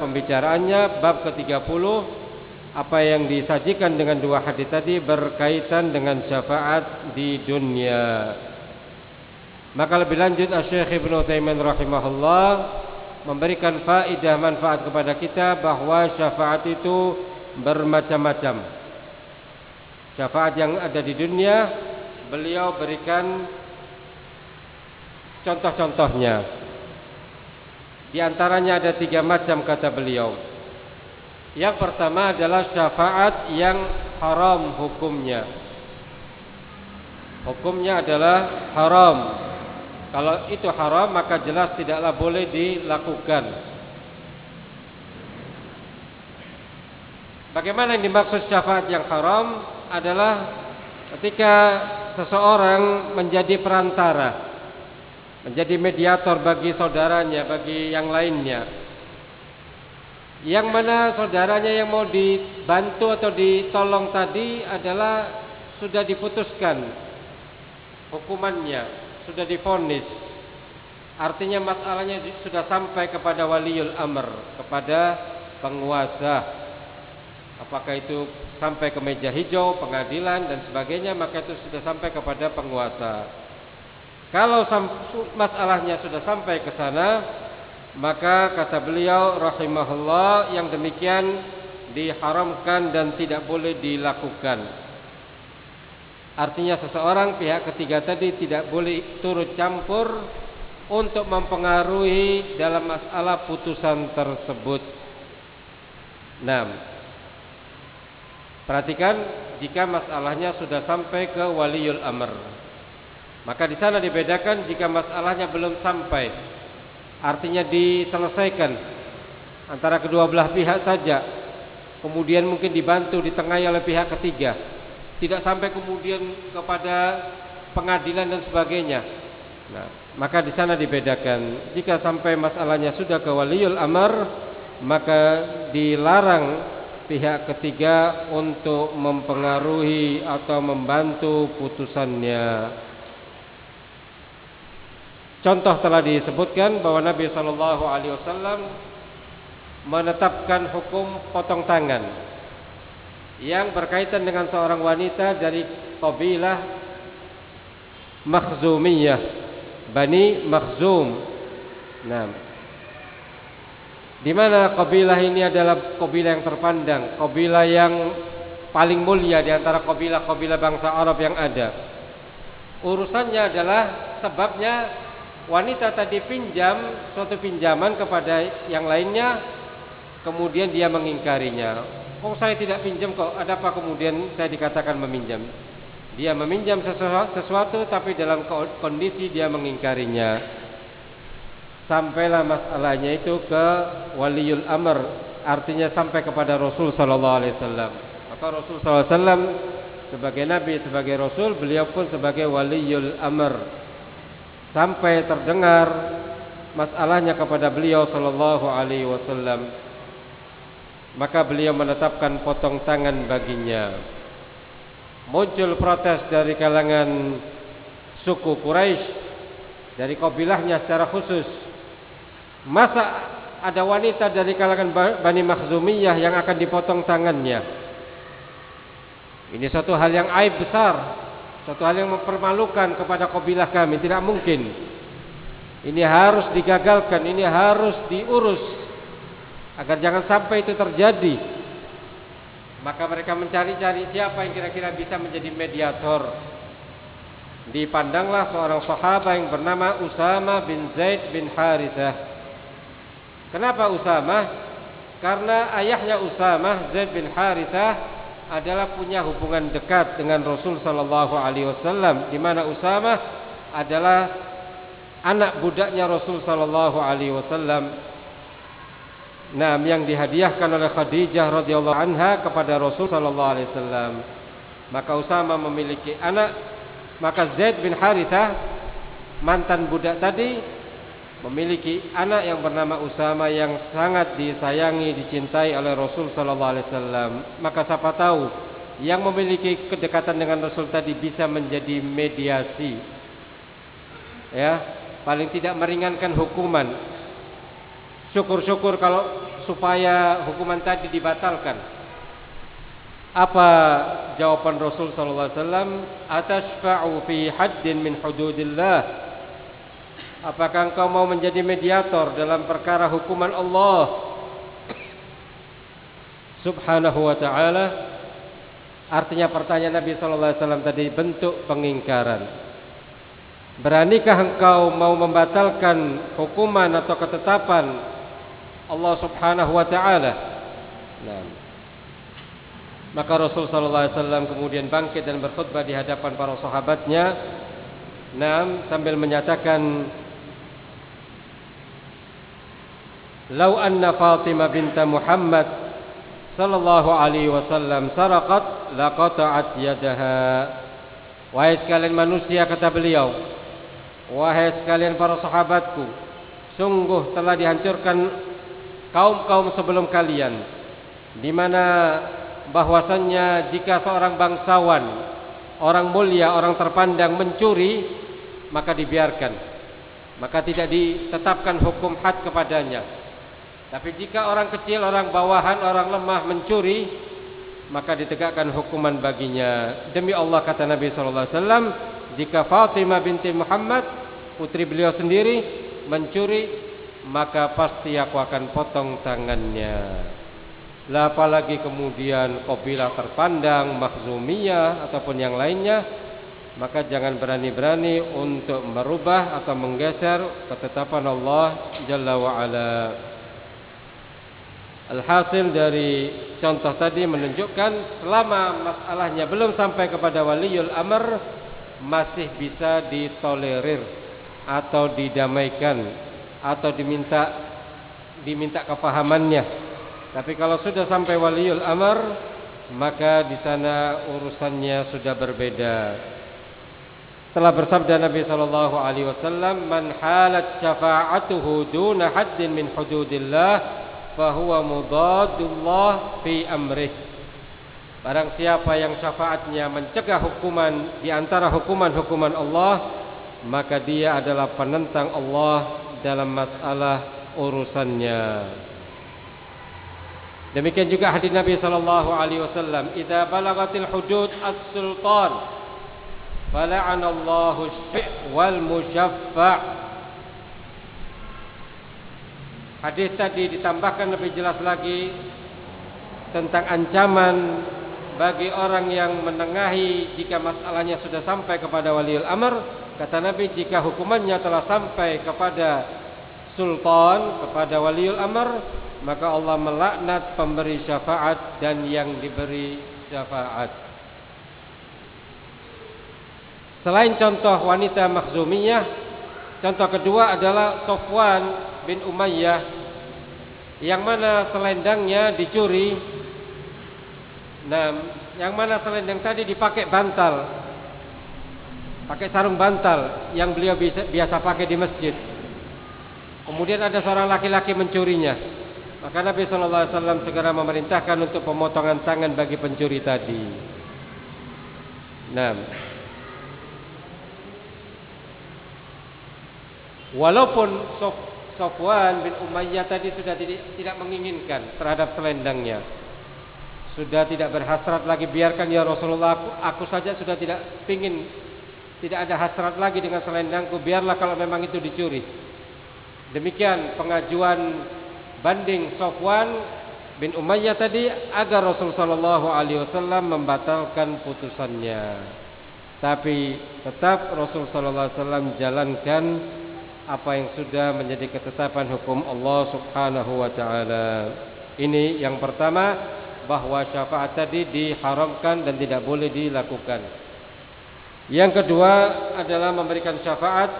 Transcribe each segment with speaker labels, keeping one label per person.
Speaker 1: pembicaraannya bab ke-30 apa yang disajikan dengan dua hadis tadi berkaitan dengan syafaat di dunia. Maka lebih lanjut Syekh Ibnu Taiman rahimahullah memberikan faedah manfaat kepada kita bahwa syafaat itu bermacam-macam. Syafaat yang ada di dunia beliau berikan contoh-contohnya. Di antaranya ada tiga macam kata beliau. Yang pertama adalah syafaat yang haram hukumnya. Hukumnya adalah haram. Kalau itu haram maka jelas tidaklah boleh dilakukan. Bagaimana yang dimaksud syafaat yang haram adalah ketika seseorang menjadi perantara menjadi mediator bagi saudaranya, bagi yang lainnya. Yang mana saudaranya yang mau dibantu atau ditolong tadi adalah sudah diputuskan hukumannya, sudah difonis. Artinya masalahnya sudah sampai kepada waliul amr, kepada penguasa. Apakah itu sampai ke meja hijau, pengadilan dan sebagainya, maka itu sudah sampai kepada penguasa. Kalau masalahnya sudah sampai ke sana, maka kata beliau rahimahullah yang demikian diharamkan dan tidak boleh dilakukan. Artinya seseorang pihak ketiga tadi tidak boleh turut campur untuk mempengaruhi dalam masalah putusan tersebut. Nah, perhatikan jika masalahnya sudah sampai ke waliul amr. Maka di sana dibedakan jika masalahnya belum sampai, artinya diselesaikan antara kedua belah pihak saja. Kemudian mungkin dibantu ditengahi oleh pihak ketiga. Tidak sampai kemudian kepada pengadilan dan sebagainya. Nah, maka di sana dibedakan. Jika sampai masalahnya sudah ke waliul amr, maka dilarang pihak ketiga untuk mempengaruhi atau membantu putusannya. Contoh telah disebutkan bahwa Nabi Shallallahu Alaihi Wasallam menetapkan hukum potong tangan yang berkaitan dengan seorang wanita dari kabilah Makhzumiyah Bani Makhzum. Nah, di mana kabilah ini adalah kabilah yang terpandang, kabilah yang paling mulia di antara kabilah-kabilah bangsa Arab yang ada. Urusannya adalah sebabnya wanita tadi pinjam suatu pinjaman kepada yang lainnya kemudian dia mengingkarinya. Oh saya tidak pinjam kok. Ada apa kemudian saya dikatakan meminjam? Dia meminjam sesuatu, tapi dalam kondisi dia mengingkarinya. Sampailah masalahnya itu ke waliul amr. Artinya sampai kepada Rasul sallallahu alaihi wasallam. Maka Rasul sallallahu alaihi wasallam sebagai nabi sebagai rasul beliau pun sebagai waliul amr sampai terdengar masalahnya kepada beliau sallallahu alaihi wasallam. Maka beliau menetapkan potong tangan baginya. Muncul protes dari kalangan suku Quraisy dari kabilahnya secara khusus. Masa ada wanita dari kalangan Bani Makhzumiyah yang akan dipotong tangannya? Ini satu hal yang aib besar Suatu hal yang mempermalukan kepada kabilah kami tidak mungkin. Ini harus digagalkan, ini harus diurus agar jangan sampai itu terjadi. Maka mereka mencari-cari siapa yang kira-kira bisa menjadi mediator. Dipandanglah seorang sahabat yang bernama Usama bin Zaid bin Harithah. Kenapa Usama? Karena ayahnya Usama Zaid bin Harithah adalah punya hubungan dekat dengan Rasul sallallahu alaihi wasallam di mana Usama adalah anak budaknya Rasul sallallahu alaihi wasallam. Nah, yang dihadiahkan oleh Khadijah radhiyallahu anha kepada Rasul sallallahu alaihi wasallam. Maka Usama memiliki anak, maka Zaid bin Harithah mantan budak tadi memiliki anak yang bernama Usama yang sangat disayangi, dicintai oleh Rasul sallallahu alaihi wasallam. Maka siapa tahu yang memiliki kedekatan dengan Rasul tadi bisa menjadi mediasi. Ya, paling tidak meringankan hukuman. Syukur-syukur kalau supaya hukuman tadi dibatalkan. Apa jawaban Rasul sallallahu alaihi wasallam? Atashfa'u fi haddin min hududillah? Apakah engkau mau menjadi mediator dalam perkara hukuman Allah Subhanahu wa taala? Artinya pertanyaan Nabi wasallam tadi bentuk pengingkaran. Beranikah engkau mau membatalkan hukuman atau ketetapan Allah Subhanahu wa taala? Nah, maka Rasul sallallahu alaihi wasallam kemudian bangkit dan berkhutbah di hadapan para sahabatnya. Naam sambil menyatakan Lau anna Fatimah binta Muhammad sallallahu alaihi wasallam saraqat laqata'at yadaha. Wahai sekalian manusia kata beliau, wahai sekalian para sahabatku, sungguh telah dihancurkan kaum-kaum sebelum kalian di mana bahwasannya jika seorang bangsawan, orang mulia, orang terpandang mencuri, maka dibiarkan. Maka tidak ditetapkan hukum had kepadanya. Tapi jika orang kecil, orang bawahan, orang lemah mencuri, maka ditegakkan hukuman baginya. Demi Allah kata Nabi sallallahu alaihi wasallam, jika Fatimah binti Muhammad, putri beliau sendiri mencuri, maka pasti aku akan potong tangannya. Lah apalagi kemudian kabilah terpandang, makhzumiyah ataupun yang lainnya, maka jangan berani-berani untuk merubah atau menggeser ketetapan Allah Jalla wa ala. Alhasil dari contoh tadi menunjukkan selama masalahnya belum sampai kepada waliul amr masih bisa ditolerir atau didamaikan atau diminta diminta kepahamannya tapi kalau sudah sampai waliul amr maka di sana urusannya sudah berbeda. Telah bersabda Nabi sallallahu alaihi wasallam, "Man halat syafa'atuhu duna haddin min hududillah, fahuwa mudadullah fi amrih." Barang siapa yang syafaatnya mencegah hukuman di antara hukuman-hukuman Allah, maka dia adalah penentang Allah dalam masalah urusannya. Demikian juga hadis Nabi sallallahu alaihi wasallam, "Idza balagatil hudud as-sultan fala'anallahu asy wal musyaffa'." Hadis tadi ditambahkan lebih jelas lagi tentang ancaman bagi orang yang menengahi jika masalahnya sudah sampai kepada waliul amr kata Nabi jika hukumannya telah sampai kepada sultan kepada waliul amr maka Allah melaknat pemberi syafaat dan yang diberi syafaat. Selain contoh wanita makhzumiyah, contoh kedua adalah Sofwan bin Umayyah yang mana selendangnya dicuri. Nah, yang mana selendang tadi dipakai bantal. Pakai sarung bantal yang beliau biasa, biasa pakai di masjid. Kemudian ada seorang laki-laki mencurinya. Maka Nabi Shallallahu Alaihi Wasallam segera memerintahkan untuk pemotongan tangan bagi pencuri tadi. Nah, walaupun Sofwan bin Umayyah tadi sudah tidak, menginginkan terhadap selendangnya, sudah tidak berhasrat lagi biarkan ya Rasulullah aku, aku saja sudah tidak pingin tidak ada hasrat lagi dengan selendangku biarlah kalau memang itu dicuri demikian pengajuan banding Sofwan bin Umayyah tadi agar Rasul sallallahu alaihi wasallam membatalkan putusannya. Tapi tetap Rasul sallallahu alaihi wasallam jalankan apa yang sudah menjadi ketetapan hukum Allah Subhanahu wa taala. Ini yang pertama bahwa syafaat tadi diharamkan dan tidak boleh dilakukan. Yang kedua adalah memberikan syafaat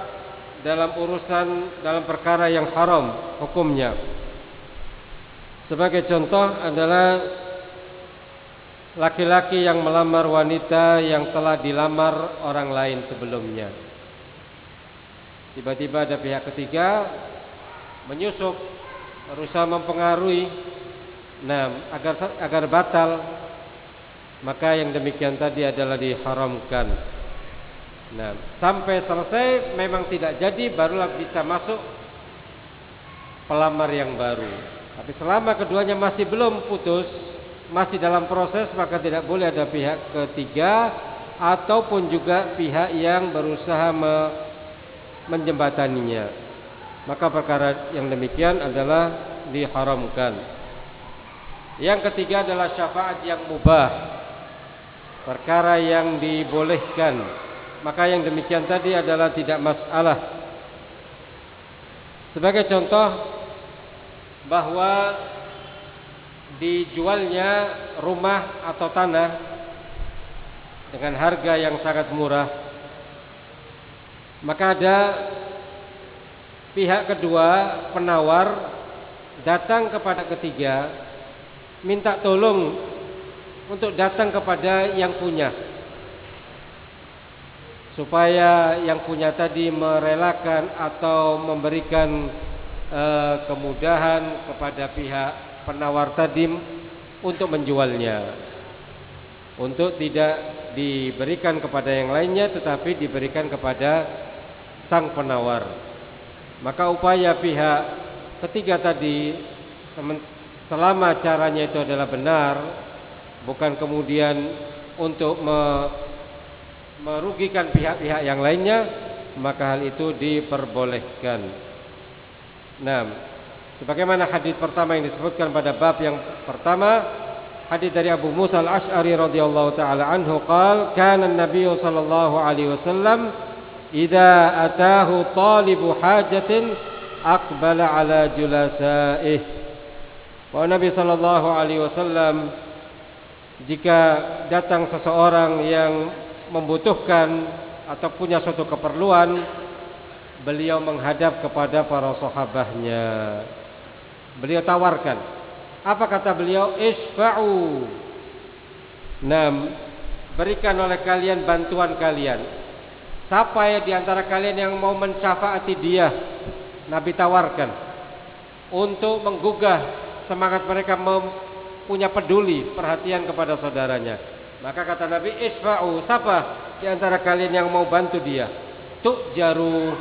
Speaker 1: dalam urusan dalam perkara yang haram hukumnya. Sebagai contoh adalah laki-laki yang melamar wanita yang telah dilamar orang lain sebelumnya. Tiba-tiba ada pihak ketiga menyusup berusaha mempengaruhi nah agar agar batal maka yang demikian tadi adalah diharamkan. Nah, sampai selesai memang tidak jadi barulah bisa masuk pelamar yang baru. Tapi selama keduanya masih belum putus, masih dalam proses maka tidak boleh ada pihak ketiga ataupun juga pihak yang berusaha me menjembataninya. Maka perkara yang demikian adalah diharamkan. Yang ketiga adalah syafaat yang mubah. Perkara yang dibolehkan. Maka yang demikian tadi adalah tidak masalah. Sebagai contoh bahwa dijualnya rumah atau tanah dengan harga yang sangat murah maka ada pihak kedua penawar datang kepada ketiga minta tolong untuk datang kepada yang punya. Supaya yang punya tadi merelakan atau memberikan uh, kemudahan kepada pihak penawar tadi untuk menjualnya. Untuk tidak diberikan kepada yang lainnya tetapi diberikan kepada sang penawar. Maka upaya pihak ketiga tadi selama caranya itu adalah benar bukan kemudian untuk me, merugikan pihak-pihak yang lainnya maka hal itu diperbolehkan. Nah, sebagaimana hadis pertama yang disebutkan pada bab yang pertama, hadis dari Abu Musa al-Ash'ari radhiyallahu taala anhu qal kana an-nabiy alaihi wasallam idza atahu talibu hajatin aqbala ala julasaih. Wa Nabi sallallahu alaihi wasallam jika datang seseorang yang membutuhkan atau punya suatu keperluan beliau menghadap kepada para sahabatnya. Beliau tawarkan. Apa kata beliau? Isfa'u. Nam, berikan oleh kalian bantuan kalian. Siapa ya di antara kalian yang mau mencafaati dia? Nabi tawarkan untuk menggugah semangat mereka punya peduli, perhatian kepada saudaranya. Maka kata Nabi, "Isfa'u." Siapa di antara kalian yang mau bantu dia? Tu'jaru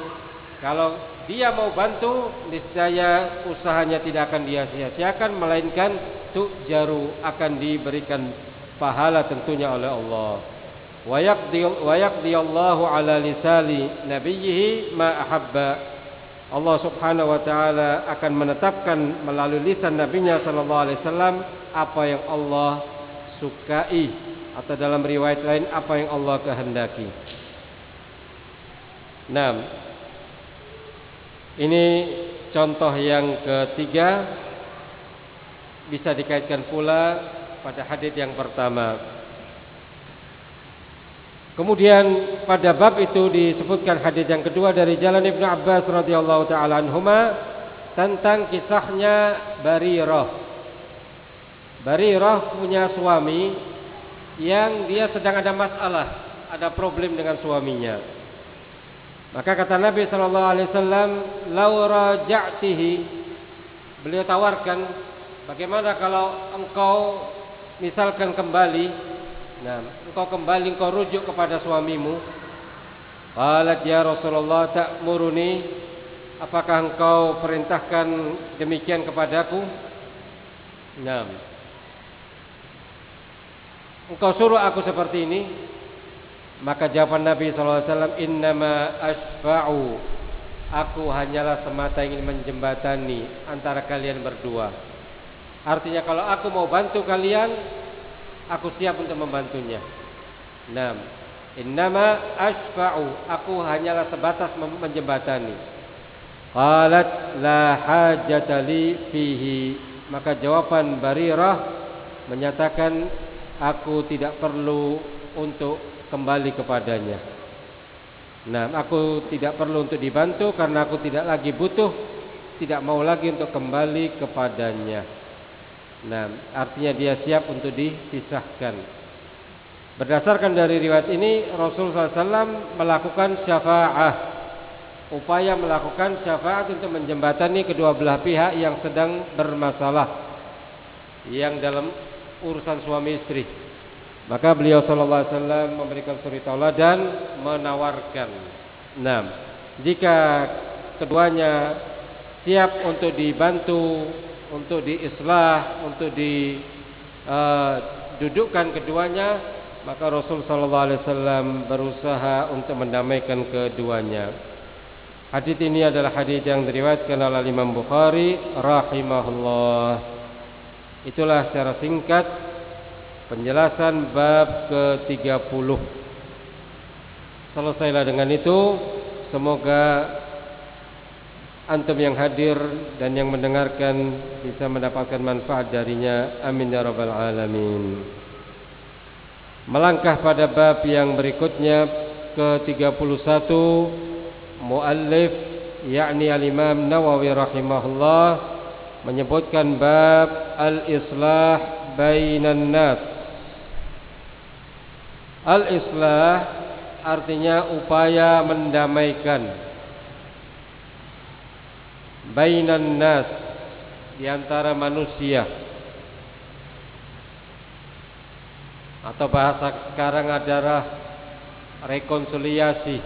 Speaker 1: kalau dia mau bantu, niscaya usahanya tidak akan dia sia-siakan melainkan tu jaru akan diberikan pahala tentunya oleh Allah. Yaqdi Allahu ala lisali nabiyhi ma ahabba. Allah Subhanahu wa taala akan menetapkan melalui lisan nabinya sallallahu alaihi wasallam apa yang Allah sukai atau dalam riwayat lain apa yang Allah kehendaki. Nah, ini contoh yang ketiga bisa dikaitkan pula pada hadis yang pertama. Kemudian pada bab itu disebutkan hadis yang kedua dari jalan Ibnu Abbas radhiyallahu taala anhuma tentang kisahnya Barirah. Barirah punya suami yang dia sedang ada masalah, ada problem dengan suaminya. Maka kata Nabi sallallahu alaihi wasallam, "Lau raja'tihi" Beliau tawarkan, bagaimana kalau engkau misalkan kembali, nah, engkau kembali engkau rujuk kepada suamimu. Qalat ya Rasulullah ta'muruni apakah engkau perintahkan demikian kepadaku? Nah. Engkau suruh aku seperti ini? Maka jawaban Nabi SAW Innama asfa'u Aku hanyalah semata ingin menjembatani Antara kalian berdua Artinya kalau aku mau bantu kalian Aku siap untuk membantunya. Nam Innama asfa'u Aku hanyalah sebatas menjembatani. Qalat la fihi. Maka jawaban Barirah Menyatakan Aku tidak perlu untuk kembali kepadanya. Nah, aku tidak perlu untuk dibantu karena aku tidak lagi butuh, tidak mau lagi untuk kembali kepadanya. Nah, artinya dia siap untuk dipisahkan. Berdasarkan dari riwayat ini, Rasulullah SAW melakukan syafa'ah, upaya melakukan syafaat untuk menjembatani kedua belah pihak yang sedang bermasalah, yang dalam urusan suami istri. Maka beliau wasallam memberikan suri tauladan menawarkan. Nah, jika keduanya siap untuk dibantu untuk diislah, untuk didudukkan uh, keduanya, maka Rasul sallallahu alaihi wasallam berusaha untuk mendamaikan keduanya. Hadis ini adalah hadis yang diriwayatkan oleh Imam Bukhari rahimahullah. Itulah secara singkat penjelasan bab ke-30. Selesailah dengan itu. Semoga antum yang hadir dan yang mendengarkan bisa mendapatkan manfaat darinya. Amin ya rabbal alamin. Melangkah pada bab yang berikutnya ke-31 muallif yakni al-Imam Nawawi rahimahullah menyebutkan bab al-islah bainan nas. Al-islah artinya upaya mendamaikan bainan nas di antara manusia. atau bahasa sekarang adalah rekonsiliasi.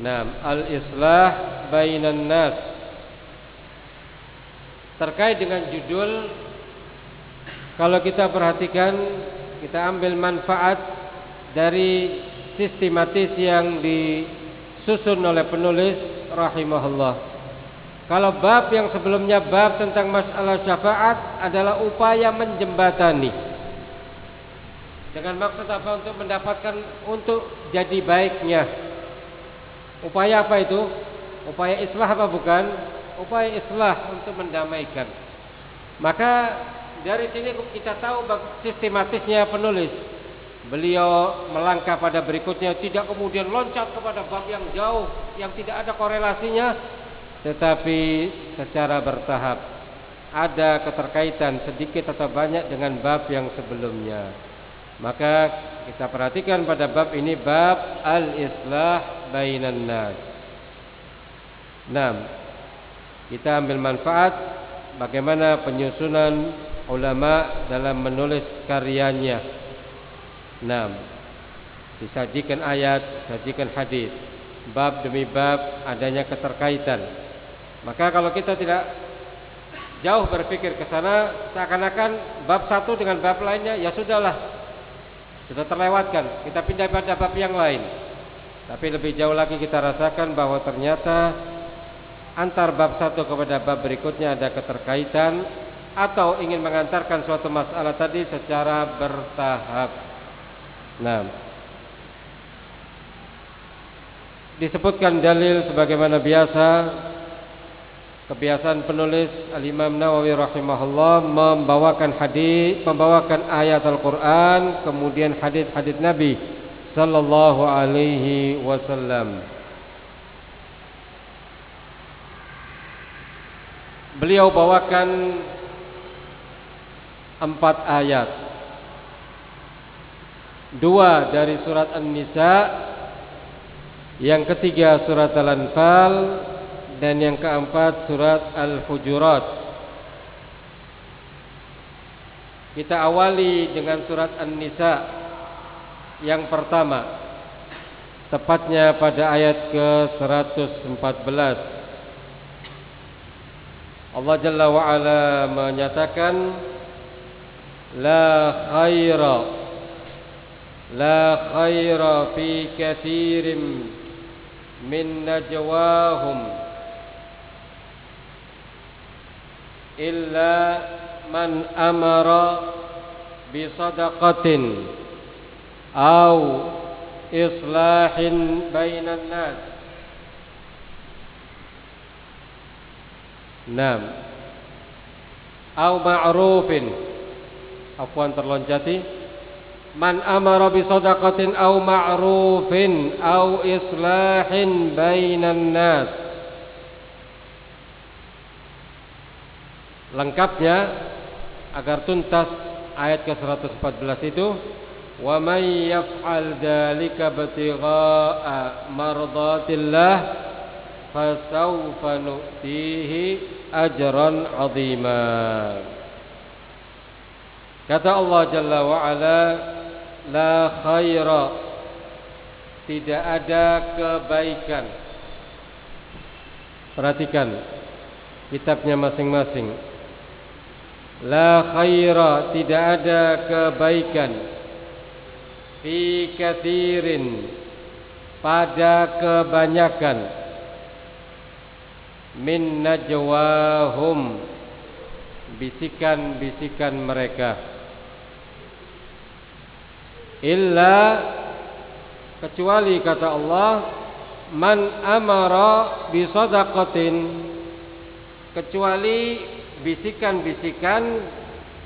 Speaker 1: Nah, al-islah bainan nas. Terkait dengan judul kalau kita perhatikan kita ambil manfaat dari sistematis yang disusun oleh penulis rahimahullah. Kalau bab yang sebelumnya bab tentang masalah syafaat adalah upaya menjembatani dengan maksud apa untuk mendapatkan untuk jadi baiknya. Upaya apa itu? Upaya islah apa bukan? Upaya islah untuk mendamaikan. Maka dari sini kita tahu sistematisnya penulis. Beliau melangkah pada berikutnya tidak kemudian loncat kepada bab yang jauh yang tidak ada korelasinya tetapi secara bertahap ada keterkaitan sedikit atau banyak dengan bab yang sebelumnya. Maka kita perhatikan pada bab ini bab al-islah bainan nas. 6. Kita ambil manfaat bagaimana penyusunan ulama dalam menulis karyanya. 6. Disajikan ayat, disajikan hadis. Bab demi bab adanya keterkaitan. Maka kalau kita tidak jauh berpikir ke sana seakan-akan bab satu dengan bab lainnya ya sudahlah sudah terlewatkan. Kita pindah pada bab yang lain. Tapi lebih jauh lagi kita rasakan bahwa ternyata antar bab satu kepada bab berikutnya ada keterkaitan atau ingin mengantarkan suatu masalah tadi secara bertahap. Nah, disebutkan dalil sebagaimana biasa kebiasaan penulis Al-Imam Nawawi rahimahullah membawakan hadis, membawakan ayat Al-Qur'an, kemudian hadis-hadis Nabi sallallahu alaihi wasallam. Beliau bawakan empat ayat. Dua dari surat An-Nisa, yang ketiga surat Al-Anfal, dan yang keempat surat Al-Hujurat. Kita awali dengan surat An-Nisa yang pertama tepatnya pada ayat ke-114. Allah Jalla wa ala menyatakan la khaira la khaira fi kathirin min najwahum illa man amara bi sadaqatin au islahin bainan nas. Nam au ma'rufin. Afwan terloncati. Man amara bi sadaqatin au ma'rufin au islahin bainan nas lengkapnya agar tuntas ayat ke-114 itu. Wa may yaf'al dzalika batigha'a mardatillah fasawfa nu'tihi ajran 'azima. Kata Allah jalla wa ala la khaira. Tidak ada kebaikan. Perhatikan kitabnya masing-masing. La khaira tidak ada kebaikan. Fi kathirin pada kebanyakan. Min najwahum bisikan-bisikan mereka. Illa kecuali kata Allah man amara bi sadaqatin kecuali bisikan-bisikan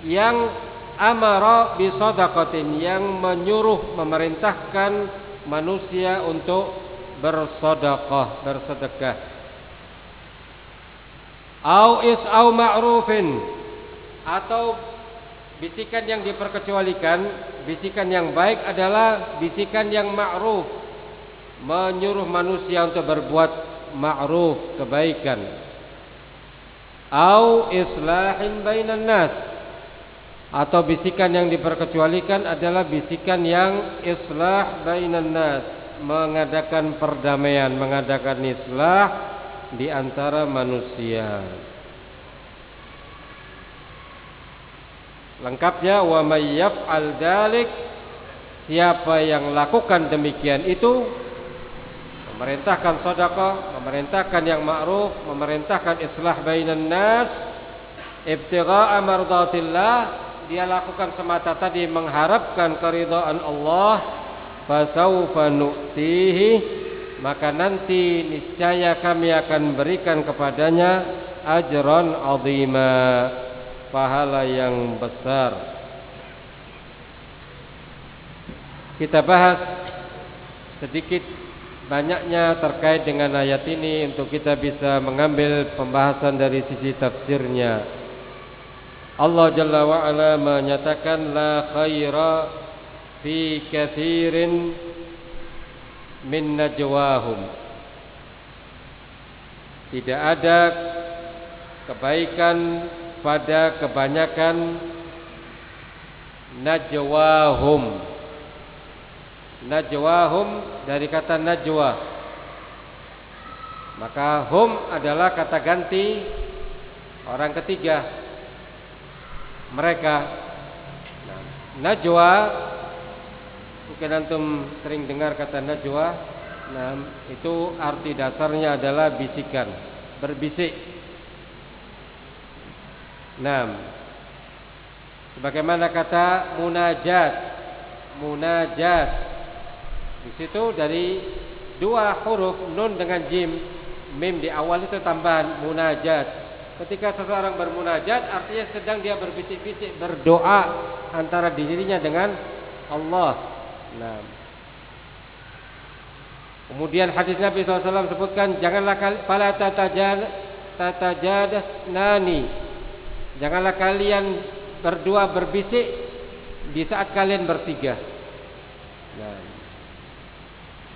Speaker 1: yang amara bi sadaqatin yang menyuruh memerintahkan manusia untuk bersedekah bersedekah. Au is au ma'rufin atau bisikan yang diperkecualikan bisikan yang baik adalah bisikan yang ma'ruf. Menyuruh manusia untuk berbuat ma'ruf kebaikan au islahin bainan nas. Atau bisikan yang diperkecualikan adalah bisikan yang islah bainan nas. Mengadakan perdamaian mengadakan islah di antara manusia. Lengkapnya wa may yaf'al dalik siapa yang lakukan demikian itu memerintahkan sedekah, memerintahkan yang ma'ruf, memerintahkan islah bainan nas, ibtigha'a mardatillah, dia lakukan semata tadi mengharapkan keridhaan Allah, fasaufa nu'tihi, maka nanti niscaya kami akan berikan kepadanya ajran azima, pahala yang besar. Kita bahas sedikit banyaknya terkait dengan ayat ini untuk kita bisa mengambil pembahasan dari sisi tafsirnya. Allah Jalla wa ala menyatakan la khaira fi kathirin min najwahum. Tidak ada kebaikan pada kebanyakan najwahum najwahum dari kata najwa. Maka hum adalah kata ganti orang ketiga. Mereka. Nah, najwa mungkin antum sering dengar kata najwa. Nah itu arti dasarnya adalah bisikan berbisik. Nah sebagaimana kata munajat. Munajat di situ dari dua huruf nun dengan jim, mim di awal itu tambahan munajat. Ketika seseorang bermunajat artinya sedang dia berbisik-bisik berdoa antara dirinya dengan Allah. Nah. Kemudian hadis Nabi SAW sebutkan janganlah tatajad tatajadas nani. Janganlah kalian berdua berbisik di saat kalian bertiga. Nah.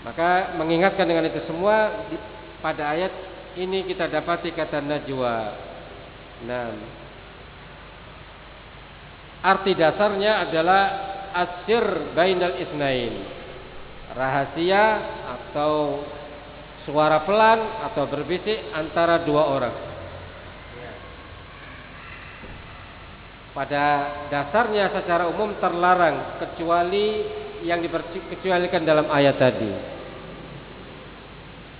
Speaker 1: Maka mengingatkan dengan itu semua pada ayat ini kita dapati kata najwa. Nah, arti dasarnya adalah asir bainal isnain. Rahasia atau suara pelan atau berbisik antara dua orang. Pada dasarnya secara umum terlarang kecuali yang diperkecualikan dalam ayat tadi.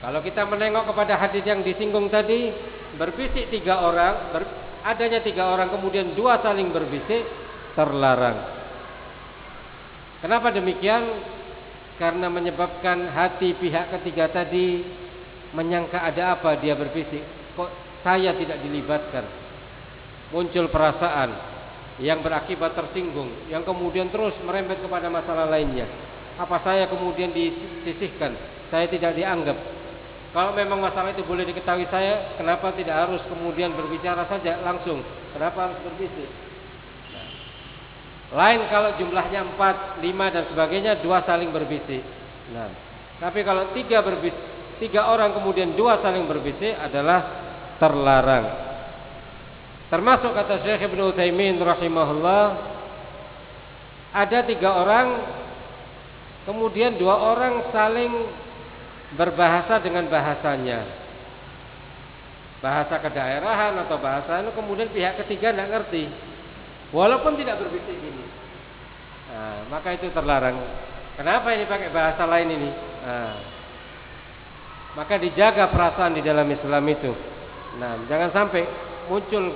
Speaker 1: Kalau kita menengok kepada hadis yang disinggung tadi, berbisik tiga orang, ber, adanya tiga orang kemudian dua saling berbisik, terlarang. Kenapa demikian? Karena menyebabkan hati pihak ketiga tadi menyangka ada apa dia berbisik. Kok saya tidak dilibatkan? Muncul perasaan yang berakibat tersinggung, yang kemudian terus merembet kepada masalah lainnya. Apa saya kemudian disisihkan? Saya tidak dianggap kalau memang masalah itu boleh diketahui saya, kenapa tidak harus kemudian berbicara saja langsung? Kenapa harus berbisik? Nah. Lain kalau jumlahnya 4, 5 dan sebagainya, dua saling berbisik. Nah, tapi kalau tiga berbisik, tiga orang kemudian dua saling berbisik adalah terlarang. Termasuk kata Syekh Ibnu Utsaimin rahimahullah, ada tiga orang, kemudian dua orang saling berbahasa dengan bahasanya. bahasa kedaerahan atau bahasa itu kemudian pihak ketiga tidak ngerti. Walaupun tidak berbisik gini nah, maka itu terlarang. Kenapa ini pakai bahasa lain ini? Nah, maka dijaga perasaan di dalam Islam itu. Nah jangan sampai muncul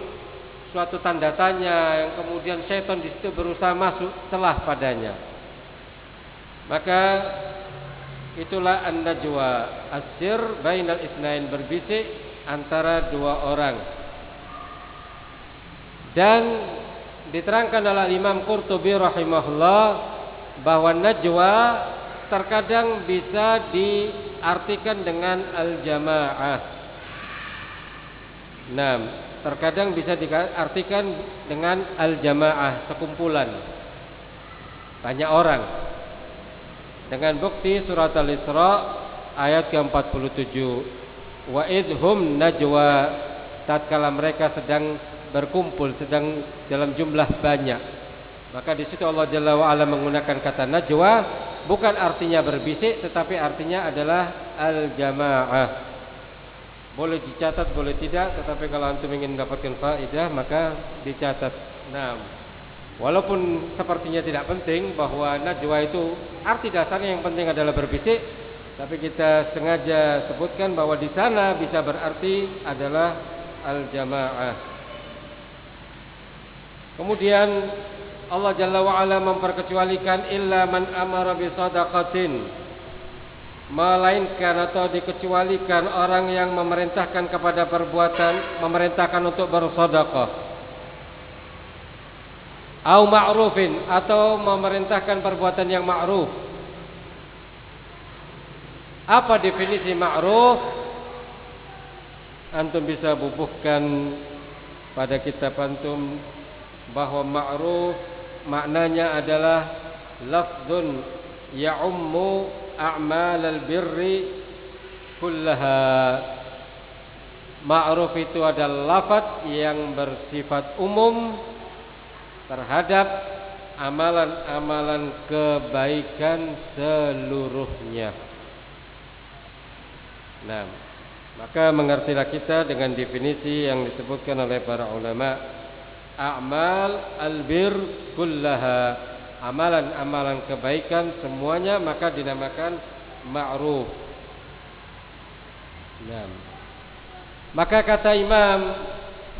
Speaker 1: suatu tanda tanya yang kemudian setan di situ berusaha masuk celah padanya. Maka itulah an-najwa asir bainal isnain berbisik antara dua orang. Dan diterangkan oleh Imam Qurtubi rahimahullah bahwa najwa terkadang bisa diartikan dengan al-jamaah. Nah, terkadang bisa diartikan dengan al-jamaah, sekumpulan. Banyak orang. Dengan bukti surat Al-Isra ayat ke-47. Wa idhum najwa tatkala mereka sedang berkumpul sedang dalam jumlah banyak. Maka di situ Allah Jalla wa ala menggunakan kata najwa bukan artinya berbisik tetapi artinya adalah al jamaah boleh dicatat boleh tidak tetapi kalau antum ingin mendapatkan faedah maka dicatat. Nah walaupun sepertinya tidak penting bahwa najwa itu arti dasarnya yang penting adalah berbisik tapi kita sengaja sebutkan bahwa di sana bisa berarti adalah al-jamaah. Kemudian Allah Jalla wa memperkecualikan illa man amara bi melainkan atau dikecualikan orang yang memerintahkan kepada perbuatan memerintahkan untuk bersedekah au ma'rufin atau memerintahkan perbuatan yang ma'ruf apa definisi ma'ruf? Antum bisa bubuhkan pada kitab antum bahwa ma'ruf maknanya adalah lafzun ya'ummu a'mal al-birri kullaha. Ma'ruf itu adalah lafaz yang bersifat umum terhadap amalan-amalan kebaikan seluruhnya. Nah, maka mengertilah kita dengan definisi yang disebutkan oleh para ulama a'mal albir kullaha amalan-amalan kebaikan semuanya maka dinamakan ma'ruf. Nah. Maka kata Imam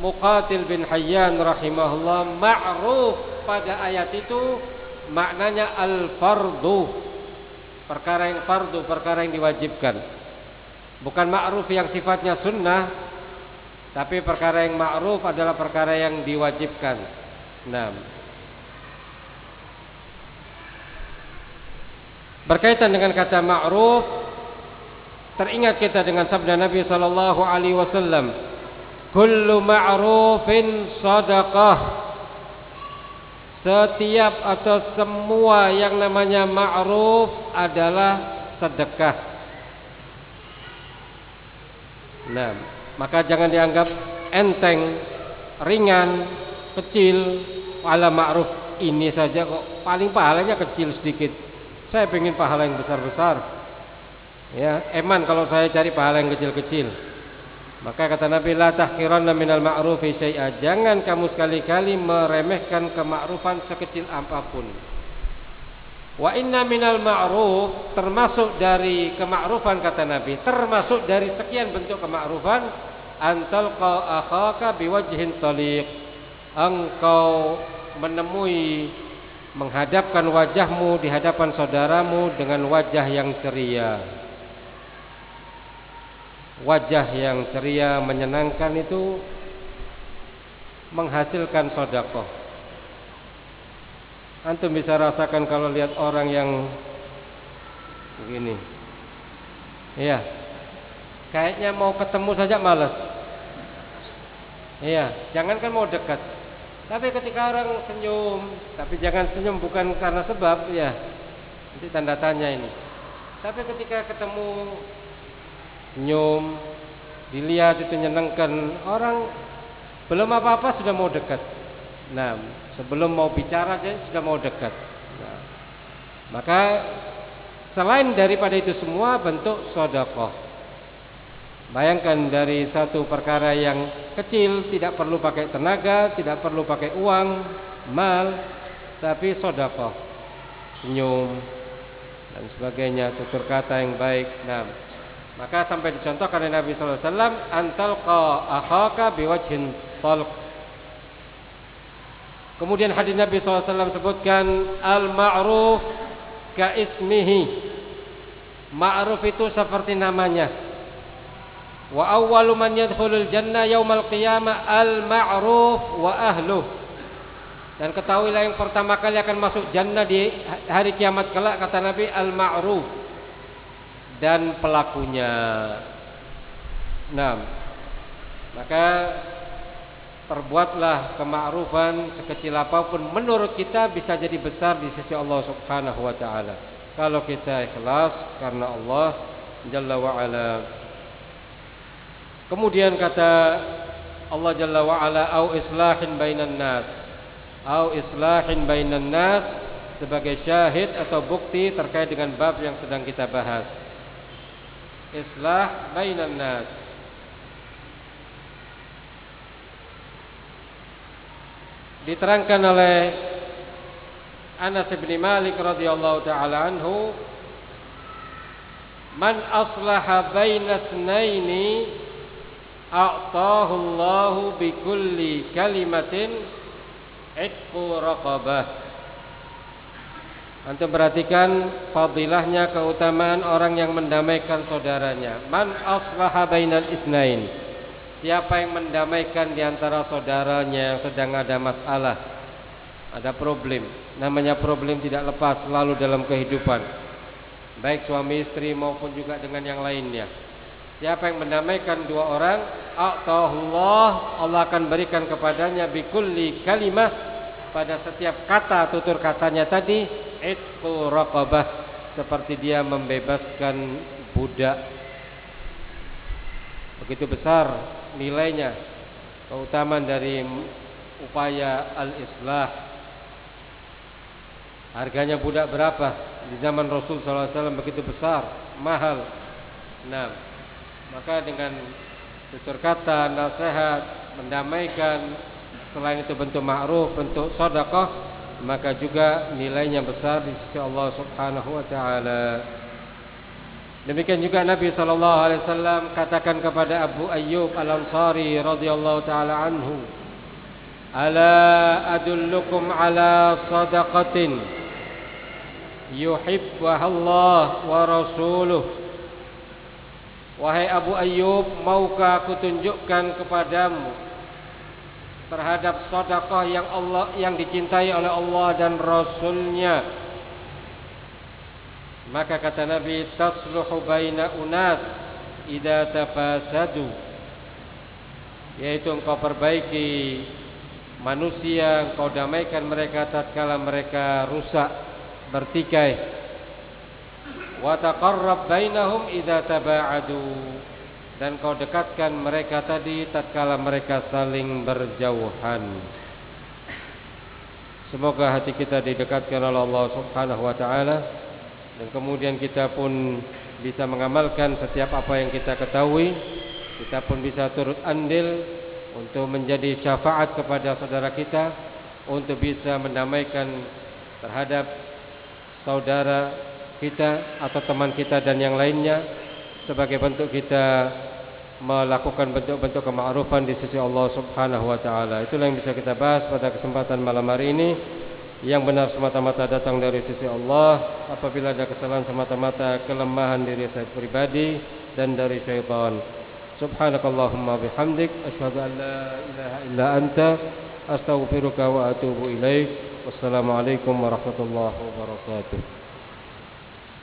Speaker 1: Muqatil bin Hayyan rahimahullah ma'ruf pada ayat itu maknanya al-fardu. Perkara yang fardu perkara yang diwajibkan. Bukan ma'ruf yang sifatnya sunnah Tapi perkara yang ma'ruf adalah perkara yang diwajibkan. Nah Berkaitan dengan kata ma'ruf Teringat kita dengan sabda Nabi Sallallahu Alaihi Wasallam Kullu ma'rufin sadaqah Setiap atau semua yang namanya ma'ruf adalah sedekah Nah, maka jangan dianggap enteng, ringan, kecil, ala ma'ruf ini saja kok paling pahalanya kecil sedikit. Saya ingin pahala yang besar-besar. Ya, eman kalau saya cari pahala yang kecil-kecil. Maka kata Nabi la tahqiranna minal ma'rufi syai'a. Jangan kamu sekali-kali meremehkan kemakrufan sekecil apa pun. Wa inna minal ma'ruf termasuk dari kemakrufan kata Nabi, termasuk dari sekian bentuk kemakrufan antal akhaka biwajhin taliq. Engkau menemui menghadapkan wajahmu di hadapan saudaramu dengan wajah yang ceria. Wajah yang ceria menyenangkan itu menghasilkan sodakoh Antum bisa rasakan kalau lihat orang yang begini. Iya. Kayaknya mau ketemu saja malas. Iya, jangan kan mau dekat. Tapi ketika orang senyum, tapi jangan senyum bukan karena sebab ya. Itu tanda tanya ini. Tapi ketika ketemu senyum, dilihat itu menyenangkan orang belum apa-apa sudah mau dekat. Nah, sebelum mau bicara aja sudah mau dekat. Nah, maka selain daripada itu semua bentuk sodakoh. Bayangkan dari satu perkara yang kecil tidak perlu pakai tenaga, tidak perlu pakai uang, mal, tapi sodakoh, senyum dan sebagainya, tutur kata yang baik. Nah, maka sampai dicontohkan oleh Nabi SAW Antal qa akhaka biwajhin talq. Kemudian hadis Nabi SAW sebutkan Al-ma'ruf ka ismihi Ma'ruf itu seperti namanya. Wa awwalu man yadkhulul jannah yaumal qiyamah al-ma'ruf wa ahluh. Dan ketahuilah yang pertama kali akan masuk jannah di hari kiamat kelak kata Nabi al-ma'ruf dan pelakunya. Nah, maka perbuatlah kema'rufan sekecil apa pun menurut kita bisa jadi besar di sisi Allah Subhanahu wa taala. Kalau kita ikhlas karena Allah Jalla wa ala Kemudian kata Allah Jalla wa ala au islahin bainan nas. Au islahin bainan nas sebagai syahid atau bukti terkait dengan bab yang sedang kita bahas. Islah bainan nas. Diterangkan oleh Anas bin Malik radhiyallahu taala anhu Man aslaha baina tsnaini a'tahu Allahu bi kulli kalimatin itqu raqabah Antum perhatikan fadilahnya keutamaan orang yang mendamaikan saudaranya. Man aslaha bainal isnain. Siapa yang mendamaikan di antara saudaranya yang sedang ada masalah, ada problem. Namanya problem tidak lepas selalu dalam kehidupan. Baik suami istri maupun juga dengan yang lainnya. Siapa yang mendamaikan dua orang, Allah Allah akan berikan kepadanya bikulli kalimah pada setiap kata tutur katanya tadi itqu raqabah seperti dia membebaskan budak. Begitu besar nilainya keutamaan dari upaya al-islah. Harganya budak berapa? Di zaman Rasul SAW begitu besar, mahal. Nah, maka dengan tutur kata, nasihat, mendamaikan, selain itu bentuk ma'ruf, bentuk sedekah, maka juga nilainya besar di sisi Allah Subhanahu wa taala. Demikian juga Nabi sallallahu alaihi wasallam katakan kepada Abu Ayyub Al-Ansari radhiyallahu taala anhu, "Ala adullukum ala sadaqatin yuhibbuha Allah wa rasuluhu" Wahai Abu Ayyub, maukah aku tunjukkan kepadamu terhadap sedekah yang Allah yang dicintai oleh Allah dan Rasulnya? Maka kata Nabi, tasluhu baina unas idza tafasadu. Yaitu engkau perbaiki manusia, engkau damaikan mereka tatkala mereka rusak, bertikai wa taqarrab bainahum idza taba'adu dan kau dekatkan mereka tadi tatkala mereka saling berjauhan Semoga hati kita didekatkan oleh Allah Subhanahu wa taala dan kemudian kita pun bisa mengamalkan setiap apa yang kita ketahui. Kita pun bisa turut andil untuk menjadi syafaat kepada saudara kita untuk bisa mendamaikan terhadap saudara kita atau teman kita dan yang lainnya sebagai bentuk kita melakukan bentuk-bentuk kema'rufan di sisi Allah Subhanahu wa taala. Itulah yang bisa kita bahas pada kesempatan malam hari ini. Yang benar semata-mata datang dari sisi Allah. Apabila ada kesalahan semata-mata kelemahan diri saya pribadi dan dari syaitan. Subhanakallahumma bihamdik asyhadu an la ilaha illa anta astaghfiruka wa atubu ilaik. Wassalamualaikum warahmatullahi wabarakatuh.